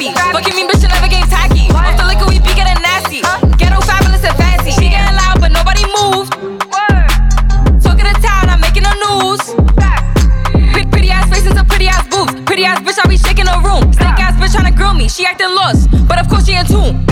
sloppy. Fucking me, bitch, I never gave tacky. Off the liquor, we be getting nasty. Ghetto fabulous and fancy. She getting loud, but nobody moved. Talking to town, I'm making the news. Pretty ass faces and pretty ass boobs. Pretty ass bitch, I be shaking the room. Snake ass bitch trying to grill me. She acting lost, but of course she in tune.